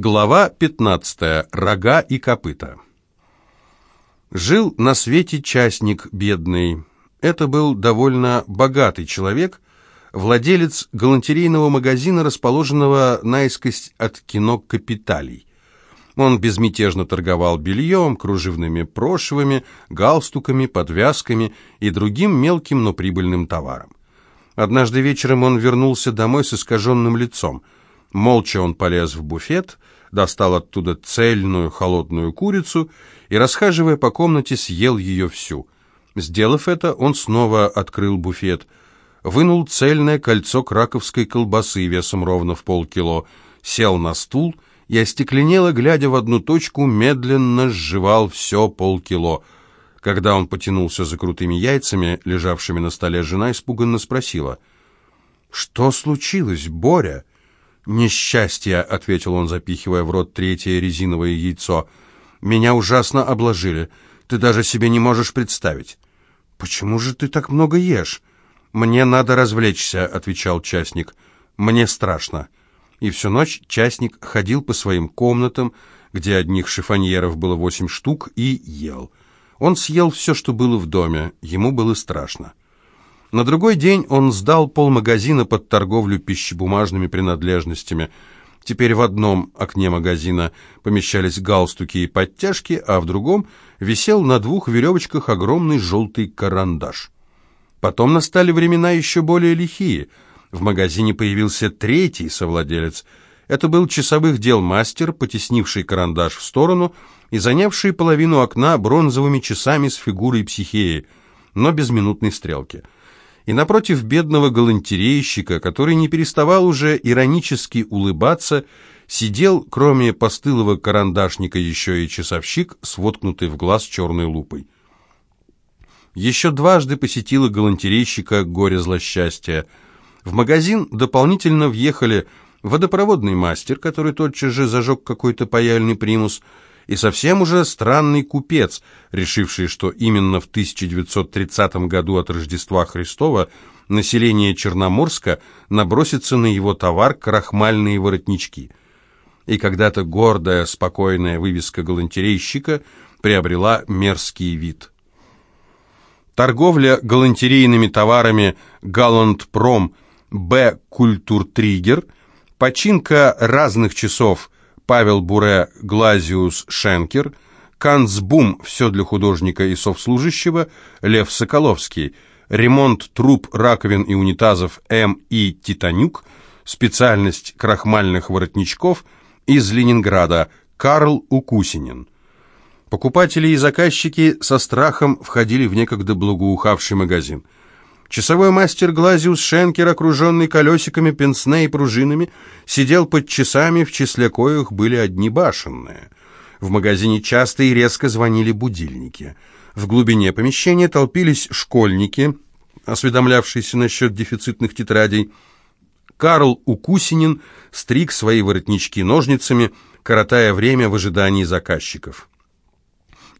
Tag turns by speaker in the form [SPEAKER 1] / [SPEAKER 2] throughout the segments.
[SPEAKER 1] Глава 15. Рога и копыта. Жил на свете частник бедный. Это был довольно богатый человек, владелец галантерейного магазина, расположенного наискось от кино «Капиталий». Он безмятежно торговал бельем, кружевными прошивами, галстуками, подвязками и другим мелким, но прибыльным товаром. Однажды вечером он вернулся домой с искаженным лицом – Молча он полез в буфет, достал оттуда цельную холодную курицу и, расхаживая по комнате, съел ее всю. Сделав это, он снова открыл буфет, вынул цельное кольцо краковской колбасы весом ровно в полкило, сел на стул и, остекленело, глядя в одну точку, медленно сживал все полкило. Когда он потянулся за крутыми яйцами, лежавшими на столе, жена испуганно спросила, «Что случилось, Боря?» «Несчастье», — ответил он, запихивая в рот третье резиновое яйцо. «Меня ужасно обложили. Ты даже себе не можешь представить». «Почему же ты так много ешь?» «Мне надо развлечься», — отвечал частник. «Мне страшно». И всю ночь частник ходил по своим комнатам, где одних шифоньеров было восемь штук, и ел. Он съел все, что было в доме. Ему было страшно. На другой день он сдал полмагазина под торговлю пищебумажными принадлежностями. Теперь в одном окне магазина помещались галстуки и подтяжки, а в другом висел на двух веревочках огромный желтый карандаш. Потом настали времена еще более лихие. В магазине появился третий совладелец. Это был часовых дел мастер, потеснивший карандаш в сторону и занявший половину окна бронзовыми часами с фигурой психеи, но без минутной стрелки – и напротив бедного галантерейщика, который не переставал уже иронически улыбаться, сидел, кроме постылого карандашника, еще и часовщик с воткнутой в глаз черной лупой. Еще дважды посетила галантерейщика горе злосчастья. В магазин дополнительно въехали водопроводный мастер, который тотчас же зажег какой-то паяльный примус, и совсем уже странный купец, решивший, что именно в 1930 году от Рождества Христова население Черноморска набросится на его товар крахмальные воротнички. И когда-то гордая, спокойная вывеска галантерейщика приобрела мерзкий вид. Торговля галантерейными товарами «Галантпром», «Б. Культуртригер», починка разных часов – Павел Буре, Глазиус Шенкер, Канцбум «Все для художника и совслужащего», Лев Соколовский, ремонт труб, раковин и унитазов М. И. Титанюк, специальность крахмальных воротничков из Ленинграда Карл Укусинин. Покупатели и заказчики со страхом входили в некогда благоухавший магазин – Часовой мастер Глазиус Шенкер, окруженный колесиками, пенсне и пружинами, сидел под часами, в числе коих были одни башенные. В магазине часто и резко звонили будильники. В глубине помещения толпились школьники, осведомлявшиеся насчет дефицитных тетрадей. Карл Укусинин стриг свои воротнички ножницами, коротая время в ожидании заказчиков.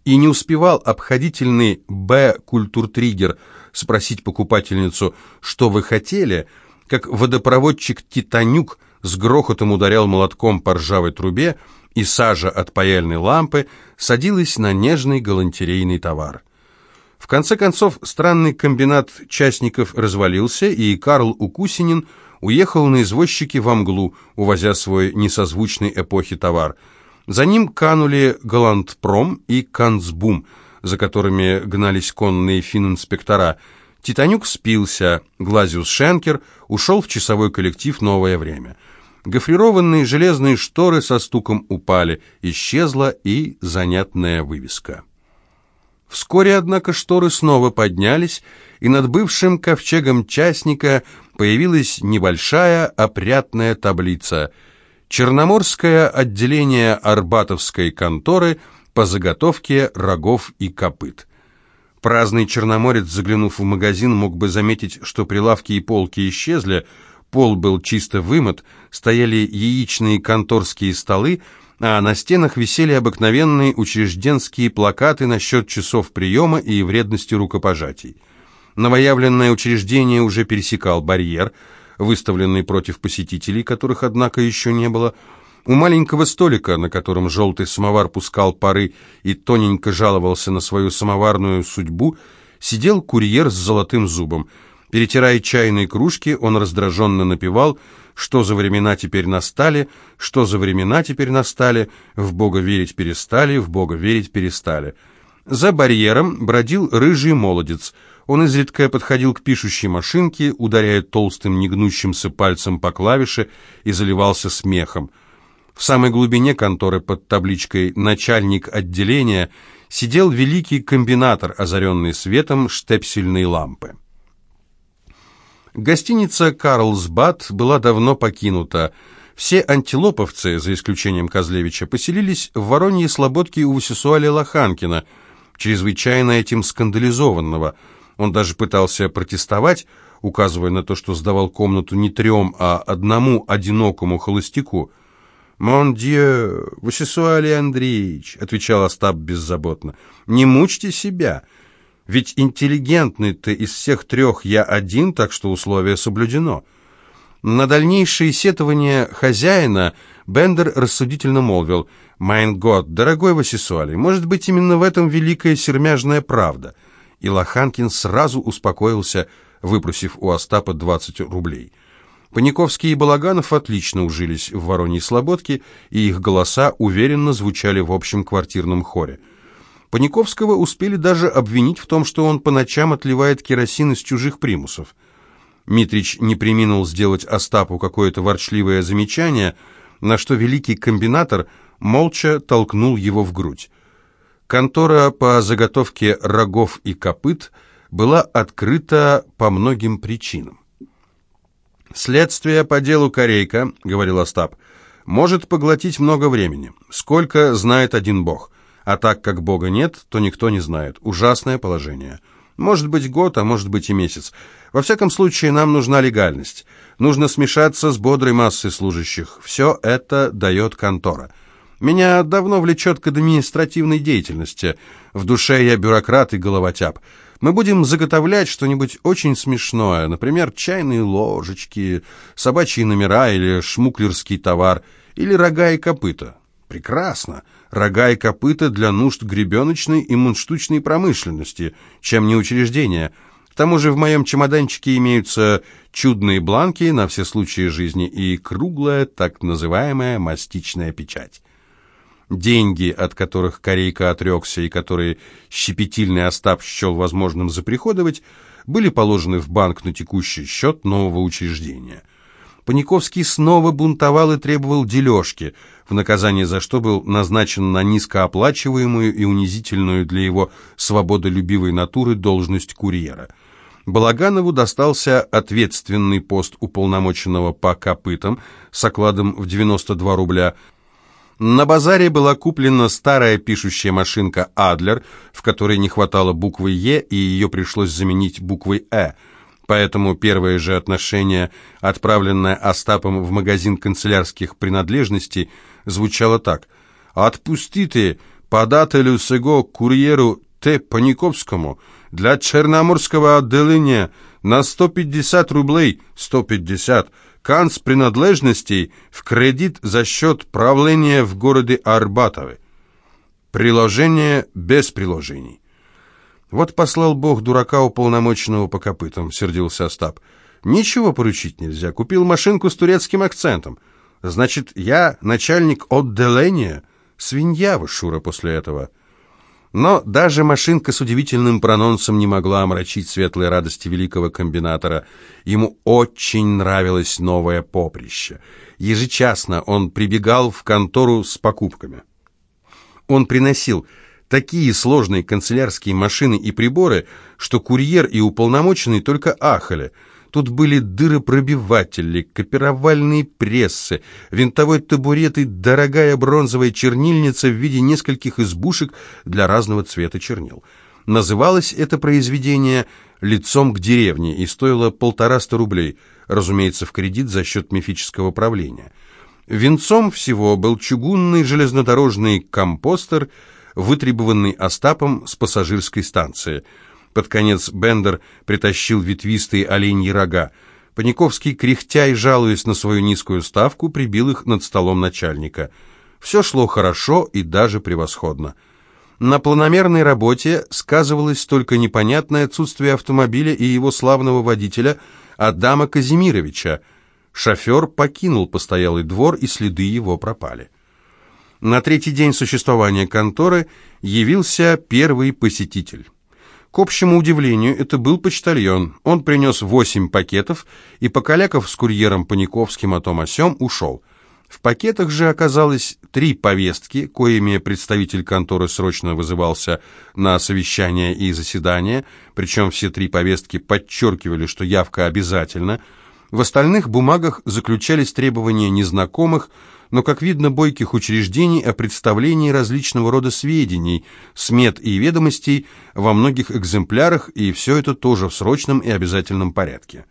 [SPEAKER 1] И не успевал обходительный Б. Культуртригер – спросить покупательницу, что вы хотели, как водопроводчик Титанюк с грохотом ударял молотком по ржавой трубе, и сажа от паяльной лампы садилась на нежный галантерейный товар. В конце концов, странный комбинат частников развалился, и Карл Укусинин уехал на извозчике в Амглу, увозя свой несозвучный эпохи товар. За ним канули Галантпром и Канцбум – за которыми гнались конные финн-инспектора. Титанюк спился, Глазиус Шенкер ушел в часовой коллектив «Новое время». Гофрированные железные шторы со стуком упали, исчезла и занятная вывеска. Вскоре, однако, шторы снова поднялись, и над бывшим ковчегом частника появилась небольшая опрятная таблица «Черноморское отделение Арбатовской конторы» по заготовке рогов и копыт. Праздный черноморец, заглянув в магазин, мог бы заметить, что прилавки и полки исчезли, пол был чисто вымыт, стояли яичные конторские столы, а на стенах висели обыкновенные учрежденские плакаты насчет часов приема и вредности рукопожатий. Новоявленное учреждение уже пересекал барьер, выставленный против посетителей, которых, однако, еще не было, У маленького столика, на котором желтый самовар пускал пары и тоненько жаловался на свою самоварную судьбу, сидел курьер с золотым зубом. Перетирая чайные кружки, он раздраженно напевал «Что за времена теперь настали? Что за времена теперь настали? В Бога верить перестали, в Бога верить перестали». За барьером бродил рыжий молодец. Он изредка подходил к пишущей машинке, ударяя толстым негнущимся пальцем по клавише и заливался смехом. В самой глубине конторы под табличкой «Начальник отделения» сидел великий комбинатор, озаренный светом штепсельной лампы. Гостиница «Карлсбад» была давно покинута. Все антилоповцы, за исключением Козлевича, поселились в Вороньей слободке у Васисуаля Лоханкина, чрезвычайно этим скандализованного. Он даже пытался протестовать, указывая на то, что сдавал комнату не трем, а одному одинокому холостяку. «Мон дье, Васисуалий Андреевич», — отвечал Остап беззаботно, — «не мучьте себя». Ведь интеллигентный-то из всех трех я один, так что условие соблюдено. На дальнейшие сетования хозяина Бендер рассудительно молвил, «Майн год, дорогой Васисуали, может быть, именно в этом великая сермяжная правда». И Лоханкин сразу успокоился, выпросив у Остапа 20 рублей. Паниковский и Балаганов отлично ужились в Вороньей Слободке, и их голоса уверенно звучали в общем квартирном хоре. Паниковского успели даже обвинить в том, что он по ночам отливает керосин из чужих примусов. Митрич не приминул сделать Остапу какое-то ворчливое замечание, на что великий комбинатор молча толкнул его в грудь. Контора по заготовке рогов и копыт была открыта по многим причинам. «Следствие по делу Корейка», — говорил Остап, — «может поглотить много времени. Сколько знает один бог. А так как Бога нет, то никто не знает. Ужасное положение. Может быть год, а может быть и месяц. Во всяком случае, нам нужна легальность. Нужно смешаться с бодрой массой служащих. Все это дает контора. Меня давно влечет к административной деятельности. В душе я бюрократ и головотяп. Мы будем заготовлять что-нибудь очень смешное, например, чайные ложечки, собачьи номера или шмуклерский товар, или рога и копыта. Прекрасно. Рога и копыта для нужд гребеночной и мундштучной промышленности, чем не учреждение. К тому же в моем чемоданчике имеются чудные бланки на все случаи жизни и круглая так называемая мастичная печать. Деньги, от которых Корейка отрекся и которые щепетильный Остап счел возможным заприходовать, были положены в банк на текущий счет нового учреждения – Паниковский снова бунтовал и требовал дележки, в наказание за что был назначен на низкооплачиваемую и унизительную для его свободолюбивой натуры должность курьера. Балаганову достался ответственный пост уполномоченного по копытам с окладом в 92 рубля. На базаре была куплена старая пишущая машинка «Адлер», в которой не хватало буквы «Е», и ее пришлось заменить буквой «Э», Поэтому первое же отношение, отправленное Остапом в магазин канцелярских принадлежностей, звучало так. «Отпустите подателю сего курьеру Т. Паниковскому для Черноморского отделения на 150 рублей 150 канц принадлежностей в кредит за счет правления в городе Арбатове. Приложение без приложений». «Вот послал Бог дурака уполномоченного по копытам», — сердился Остап. «Ничего поручить нельзя. Купил машинку с турецким акцентом. Значит, я начальник отделения? Свинья вы, Шура, после этого». Но даже машинка с удивительным прононсом не могла омрачить светлые радости великого комбинатора. Ему очень нравилось новое поприще. Ежечасно он прибегал в контору с покупками. Он приносил такие сложные канцелярские машины и приборы, что курьер и уполномоченный только ахали. Тут были дыропробиватели, копировальные прессы, винтовой табурет и дорогая бронзовая чернильница в виде нескольких избушек для разного цвета чернил. Называлось это произведение «Лицом к деревне» и стоило полтораста рублей, разумеется, в кредит за счет мифического правления. Венцом всего был чугунный железнодорожный компостер – вытребованный Остапом с пассажирской станции. Под конец Бендер притащил ветвистые оленьи рога. Паниковский, кряхтя и жалуясь на свою низкую ставку, прибил их над столом начальника. Все шло хорошо и даже превосходно. На планомерной работе сказывалось только непонятное отсутствие автомобиля и его славного водителя Адама Казимировича. Шофер покинул постоялый двор, и следы его пропали. На третий день существования конторы явился первый посетитель. К общему удивлению, это был почтальон. Он принес восемь пакетов, и, покаляков с курьером Паниковским о том о сём, ушел. В пакетах же оказалось три повестки, коими представитель конторы срочно вызывался на совещание и заседание, причем все три повестки подчеркивали, что явка обязательна. В остальных бумагах заключались требования незнакомых, но, как видно, бойких учреждений о представлении различного рода сведений, смет и ведомостей во многих экземплярах, и все это тоже в срочном и обязательном порядке.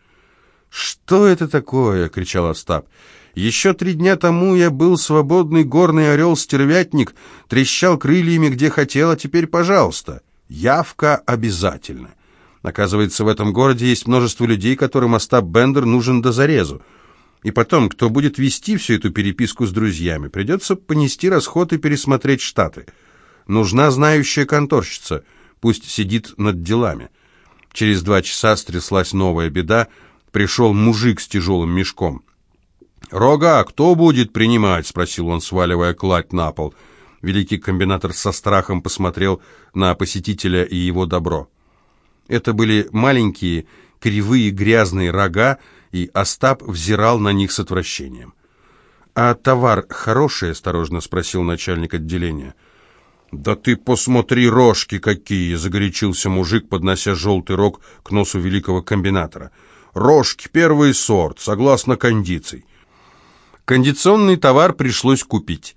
[SPEAKER 1] «Что это такое?» — кричал Остап. «Еще три дня тому я был свободный горный орел-стервятник, трещал крыльями где хотел, а теперь, пожалуйста, явка обязательно». Оказывается, в этом городе есть множество людей, которым Остап Бендер нужен до зарезу. И потом, кто будет вести всю эту переписку с друзьями? Придется понести расход и пересмотреть штаты. Нужна знающая конторщица, пусть сидит над делами. Через два часа стряслась новая беда, пришел мужик с тяжелым мешком. «Рога, кто будет принимать?» — спросил он, сваливая кладь на пол. Великий комбинатор со страхом посмотрел на посетителя и его добро. Это были маленькие, кривые, грязные рога, и Остап взирал на них с отвращением. «А товар хороший?» — осторожно спросил начальник отделения. «Да ты посмотри, рожки какие!» — загорячился мужик, поднося желтый рог к носу великого комбинатора. «Рожки первый сорт, согласно кондиций». Кондиционный товар пришлось купить.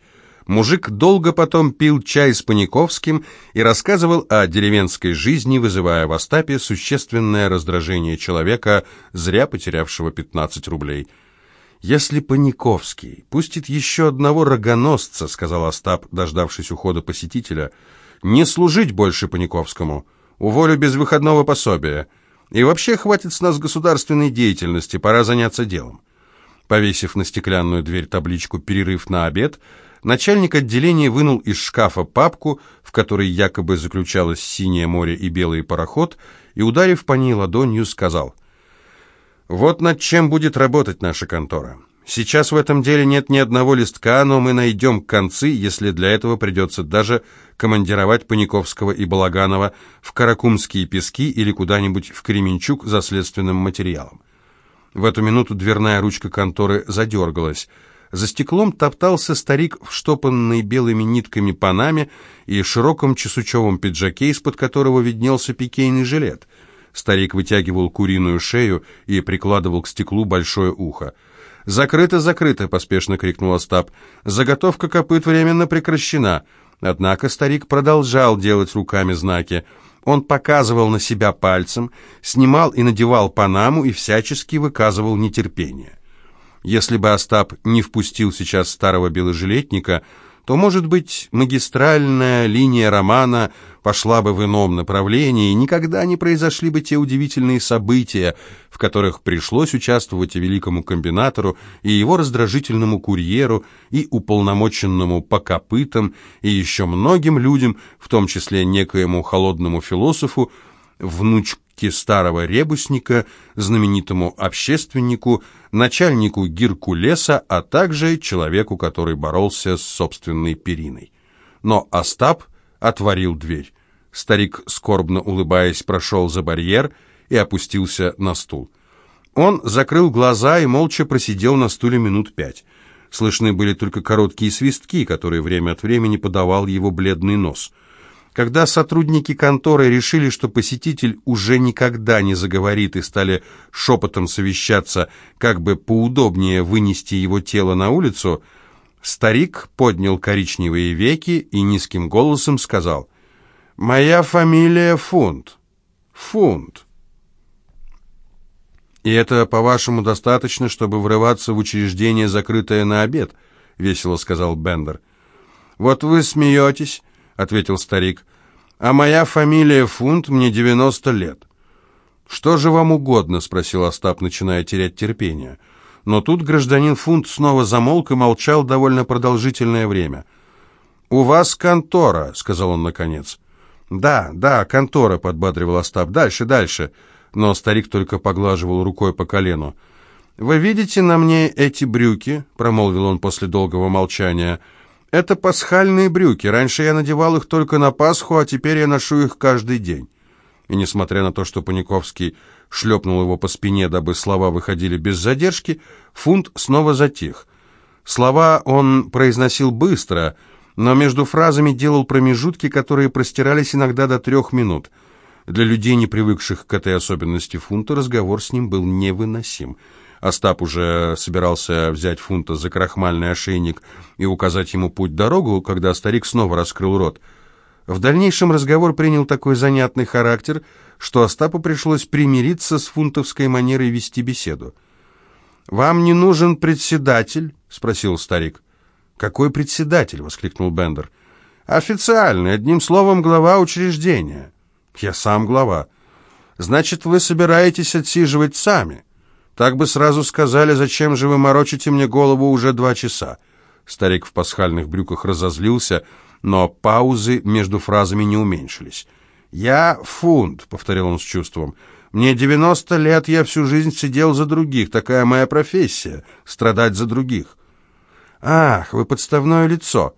[SPEAKER 1] Мужик долго потом пил чай с Паниковским и рассказывал о деревенской жизни, вызывая в Остапе существенное раздражение человека, зря потерявшего 15 рублей. «Если Паниковский пустит еще одного рогоносца, — сказал Остап, дождавшись ухода посетителя, — не служить больше Паниковскому, уволю без выходного пособия. И вообще хватит с нас государственной деятельности, пора заняться делом». Повесив на стеклянную дверь табличку «Перерыв на обед», Начальник отделения вынул из шкафа папку, в которой якобы заключалось синее море и белый пароход, и, ударив по ней ладонью, сказал, «Вот над чем будет работать наша контора. Сейчас в этом деле нет ни одного листка, но мы найдем концы, если для этого придется даже командировать Паниковского и Балаганова в Каракумские пески или куда-нибудь в Кременчук за следственным материалом». В эту минуту дверная ручка конторы задергалась – за стеклом топтался старик в штопанной белыми нитками панаме и широком чесучевом пиджаке, из-под которого виднелся пикейный жилет. Старик вытягивал куриную шею и прикладывал к стеклу большое ухо. «Закрыто, закрыто!» — поспешно крикнул Остап. «Заготовка копыт временно прекращена». Однако старик продолжал делать руками знаки. Он показывал на себя пальцем, снимал и надевал панаму и всячески выказывал нетерпение. Если бы Остап не впустил сейчас старого беложилетника, то, может быть, магистральная линия романа пошла бы в ином направлении, и никогда не произошли бы те удивительные события, в которых пришлось участвовать и великому комбинатору, и его раздражительному курьеру, и уполномоченному по копытам, и еще многим людям, в том числе некоему холодному философу, внучке старого ребусника, знаменитому общественнику, начальнику Геркулеса, а также человеку, который боролся с собственной периной. Но Остап отворил дверь. Старик, скорбно улыбаясь, прошел за барьер и опустился на стул. Он закрыл глаза и молча просидел на стуле минут пять. Слышны были только короткие свистки, которые время от времени подавал его бледный нос – когда сотрудники конторы решили, что посетитель уже никогда не заговорит и стали шепотом совещаться, как бы поудобнее вынести его тело на улицу, старик поднял коричневые веки и низким голосом сказал «Моя фамилия Фунт. Фунт». «И это, по-вашему, достаточно, чтобы врываться в учреждение, закрытое на обед?» — весело сказал Бендер. «Вот вы смеетесь, ответил старик. «А моя фамилия Фунт, мне девяносто лет». «Что же вам угодно?» — спросил Остап, начиная терять терпение. Но тут гражданин Фунт снова замолк и молчал довольно продолжительное время. «У вас контора», — сказал он наконец. «Да, да, контора», — подбадривал Остап. «Дальше, дальше». Но старик только поглаживал рукой по колену. «Вы видите на мне эти брюки?» — промолвил он после долгого молчания. «Это пасхальные брюки. Раньше я надевал их только на Пасху, а теперь я ношу их каждый день». И несмотря на то, что Паниковский шлепнул его по спине, дабы слова выходили без задержки, Фунт снова затих. Слова он произносил быстро — но между фразами делал промежутки, которые простирались иногда до трех минут. Для людей, не привыкших к этой особенности фунта, разговор с ним был невыносим. Остап уже собирался взять фунта за крахмальный ошейник и указать ему путь-дорогу, когда старик снова раскрыл рот. В дальнейшем разговор принял такой занятный характер, что Остапу пришлось примириться с фунтовской манерой вести беседу. «Вам не нужен председатель?» — спросил старик. «Какой председатель?» — воскликнул Бендер. «Официальный, одним словом, глава учреждения». «Я сам глава». «Значит, вы собираетесь отсиживать сами?» «Так бы сразу сказали, зачем же вы морочите мне голову уже два часа?» Старик в пасхальных брюках разозлился, но паузы между фразами не уменьшились. «Я фунт», — повторил он с чувством. «Мне девяносто лет, я всю жизнь сидел за других. Такая моя профессия — страдать за других. «Ах, вы подставное лицо!»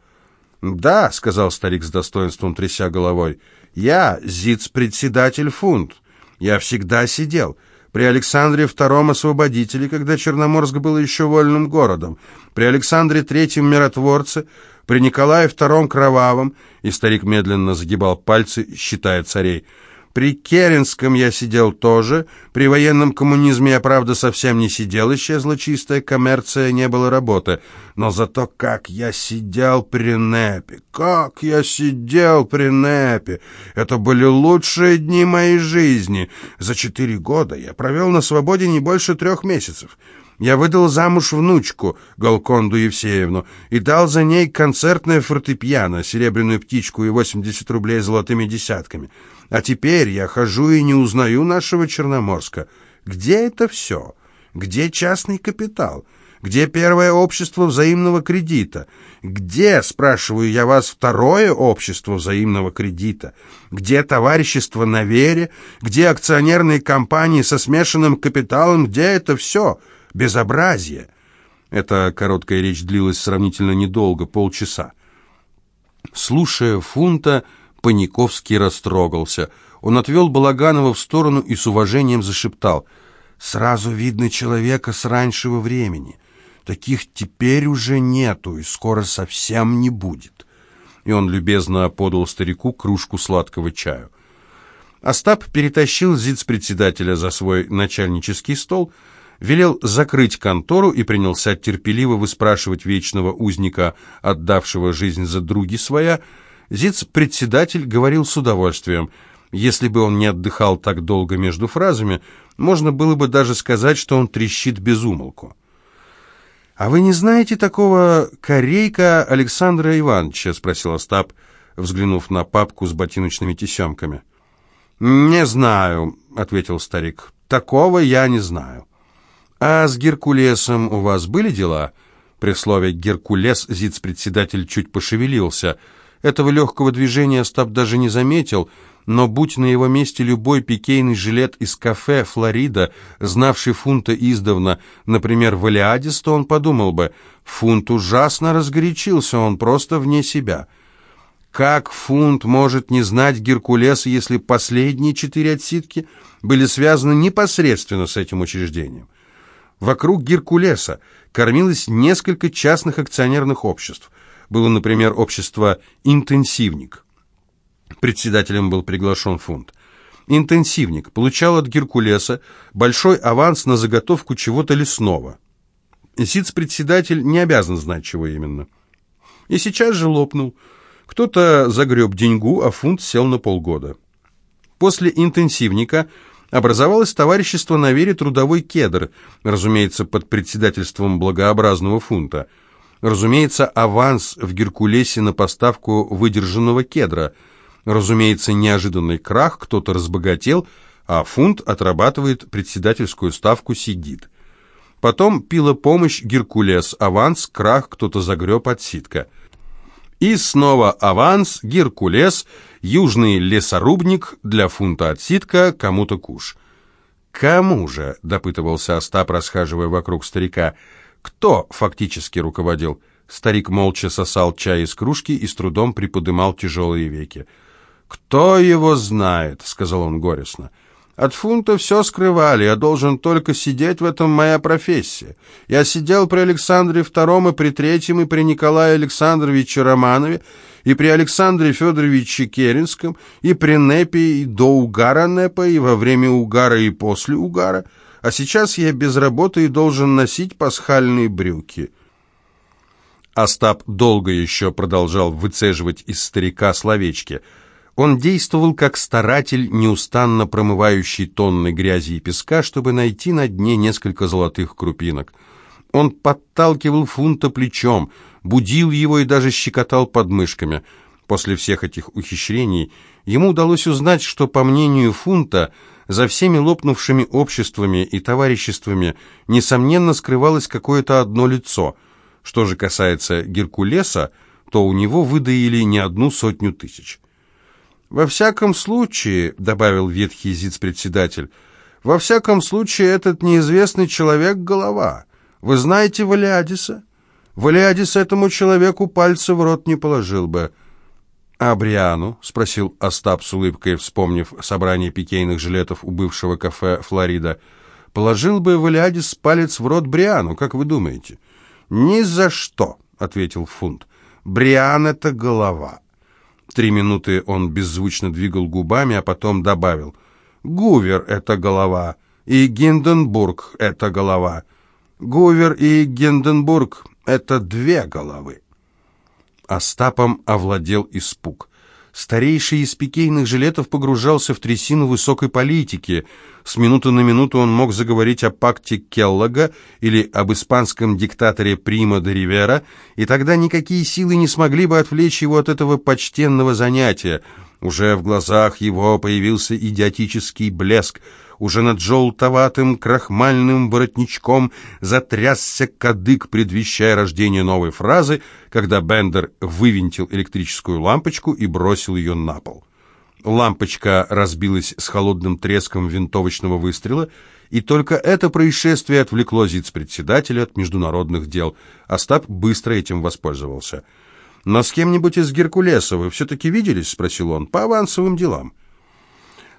[SPEAKER 1] «Да», — сказал старик с достоинством, тряся головой, — «я зиц-председатель фунт. Я всегда сидел. При Александре II освободителе, когда Черноморск был еще вольным городом, при Александре III миротворце, при Николае II кровавом, и старик медленно загибал пальцы, считая царей, — при Керенском я сидел тоже. При военном коммунизме я, правда, совсем не сидел. Исчезла чистая коммерция, не было работы. Но зато как я сидел при НЭПе! Как я сидел при НЭПе! Это были лучшие дни моей жизни. За четыре года я провел на свободе не больше трех месяцев. Я выдал замуж внучку, Галконду Евсеевну, и дал за ней концертное фортепиано, серебряную птичку и 80 рублей золотыми десятками. А теперь я хожу и не узнаю нашего Черноморска. Где это все? Где частный капитал? Где первое общество взаимного кредита? Где, спрашиваю я вас, второе общество взаимного кредита? Где товарищество на вере? Где акционерные компании со смешанным капиталом? Где это все? Безобразие. Эта короткая речь длилась сравнительно недолго, полчаса. Слушая Фунта, Паниковский растрогался. Он отвел Балаганова в сторону и с уважением зашептал. «Сразу видно человека с раннего времени. Таких теперь уже нету и скоро совсем не будет». И он любезно подал старику кружку сладкого чаю. Остап перетащил зиц-председателя за свой начальнический стол, велел закрыть контору и принялся терпеливо выспрашивать вечного узника, отдавшего жизнь за други своя, Зиц-председатель говорил с удовольствием. Если бы он не отдыхал так долго между фразами, можно было бы даже сказать, что он трещит без умолку. «А вы не знаете такого корейка Александра Ивановича?» — спросил Остап, взглянув на папку с ботиночными тесемками. «Не знаю», — ответил старик. «Такого я не знаю». «А с Геркулесом у вас были дела?» При слове «Геркулес» зиц-председатель чуть пошевелился — этого легкого движения Остап даже не заметил, но будь на его месте любой пикейный жилет из кафе «Флорида», знавший Фунта издавна, например, в Алиадис, то он подумал бы, Фунт ужасно разгорячился, он просто вне себя. Как Фунт может не знать Геркулеса, если последние четыре отсидки были связаны непосредственно с этим учреждением? Вокруг Геркулеса кормилось несколько частных акционерных обществ – было, например, общество «Интенсивник». Председателем был приглашен фунт. Интенсивник получал от Геркулеса большой аванс на заготовку чего-то лесного. Сиц-председатель не обязан знать, чего именно. И сейчас же лопнул. Кто-то загреб деньгу, а фунт сел на полгода. После интенсивника образовалось товарищество на вере «Трудовой кедр», разумеется, под председательством благообразного фунта – Разумеется, аванс в Геркулесе на поставку выдержанного кедра. Разумеется, неожиданный крах, кто-то разбогател, а фунт отрабатывает председательскую ставку сидит. Потом пила помощь Геркулес, аванс, крах, кто-то загреб отсидка. И снова аванс, Геркулес, южный лесорубник, для фунта отсидка, кому-то куш. «Кому же?» — допытывался Остап, расхаживая вокруг старика. «Кто фактически руководил?» Старик молча сосал чай из кружки и с трудом приподымал тяжелые веки. «Кто его знает?» — сказал он горестно. От фунта все скрывали, я должен только сидеть в этом моя профессия. Я сидел при Александре II и при Третьем, и при Николае Александровиче Романове, и при Александре Федоровиче Керенском, и при Непе, и до угара Непа, и во время угара, и после угара. А сейчас я без работы и должен носить пасхальные брюки». Остап долго еще продолжал выцеживать из старика словечки – он действовал как старатель, неустанно промывающий тонны грязи и песка, чтобы найти на дне несколько золотых крупинок. Он подталкивал фунта плечом, будил его и даже щекотал подмышками. После всех этих ухищрений ему удалось узнать, что, по мнению фунта, за всеми лопнувшими обществами и товариществами, несомненно, скрывалось какое-то одно лицо. Что же касается Геркулеса, то у него выдаили не одну сотню тысяч. «Во всяком случае», — добавил ветхий зиц-председатель, «во всяком случае этот неизвестный человек — голова. Вы знаете Валиадиса? Валиадис этому человеку пальца в рот не положил бы». «А Бриану?» — спросил Остап с улыбкой, вспомнив собрание пикейных жилетов у бывшего кафе «Флорида». «Положил бы Валиадис палец в рот Бриану, как вы думаете?» «Ни за что», — ответил Фунт. «Бриан — это голова». Три минуты он беззвучно двигал губами, а потом добавил. «Гувер — это голова, и Гинденбург — это голова. Гувер и Гинденбург — это две головы». Остапом овладел испуг. Старейший из пикейных жилетов погружался в трясину высокой политики. С минуты на минуту он мог заговорить о пакте Келлога или об испанском диктаторе Прима де Ривера, и тогда никакие силы не смогли бы отвлечь его от этого почтенного занятия. Уже в глазах его появился идиотический блеск – уже над желтоватым крахмальным воротничком затрясся кадык, предвещая рождение новой фразы, когда Бендер вывинтил электрическую лампочку и бросил ее на пол. Лампочка разбилась с холодным треском винтовочного выстрела, и только это происшествие отвлекло зиц-председателя от международных дел. Остап быстро этим воспользовался. «Но с кем-нибудь из Геркулеса вы все-таки виделись?» — спросил он. «По авансовым делам».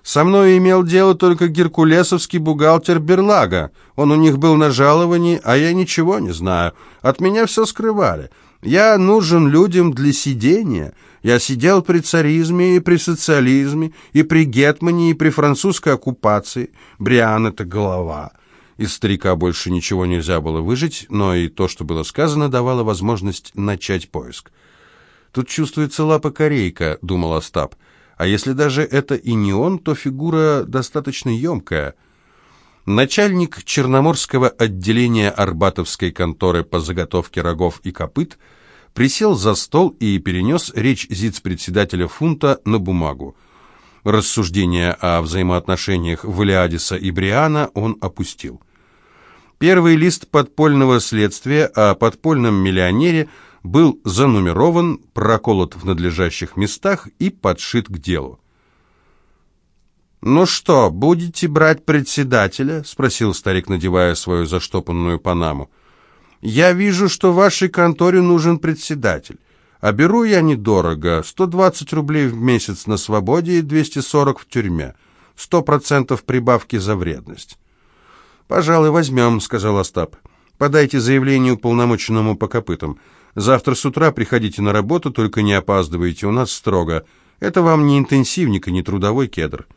[SPEAKER 1] Со мной имел дело только геркулесовский бухгалтер Берлага. Он у них был на жаловании, а я ничего не знаю. От меня все скрывали. Я нужен людям для сидения. Я сидел при царизме и при социализме, и при гетмане, и при французской оккупации. Бриан — это голова. Из старика больше ничего нельзя было выжить, но и то, что было сказано, давало возможность начать поиск. «Тут чувствуется лапа-корейка», — думал Остап. А если даже это и не он, то фигура достаточно емкая. Начальник Черноморского отделения Арбатовской конторы по заготовке рогов и копыт присел за стол и перенес речь зиц-председателя фунта на бумагу. Рассуждения о взаимоотношениях Валиадиса и Бриана он опустил. Первый лист подпольного следствия о подпольном миллионере – был занумерован, проколот в надлежащих местах и подшит к делу. «Ну что, будете брать председателя?» — спросил старик, надевая свою заштопанную панаму. «Я вижу, что вашей конторе нужен председатель. А беру я недорого, 120 рублей в месяц на свободе и 240 в тюрьме. Сто процентов прибавки за вредность». «Пожалуй, возьмем», — сказал Остап. «Подайте заявление уполномоченному по копытам. Завтра с утра приходите на работу, только не опаздывайте, у нас строго. Это вам не интенсивник и не трудовой кедр».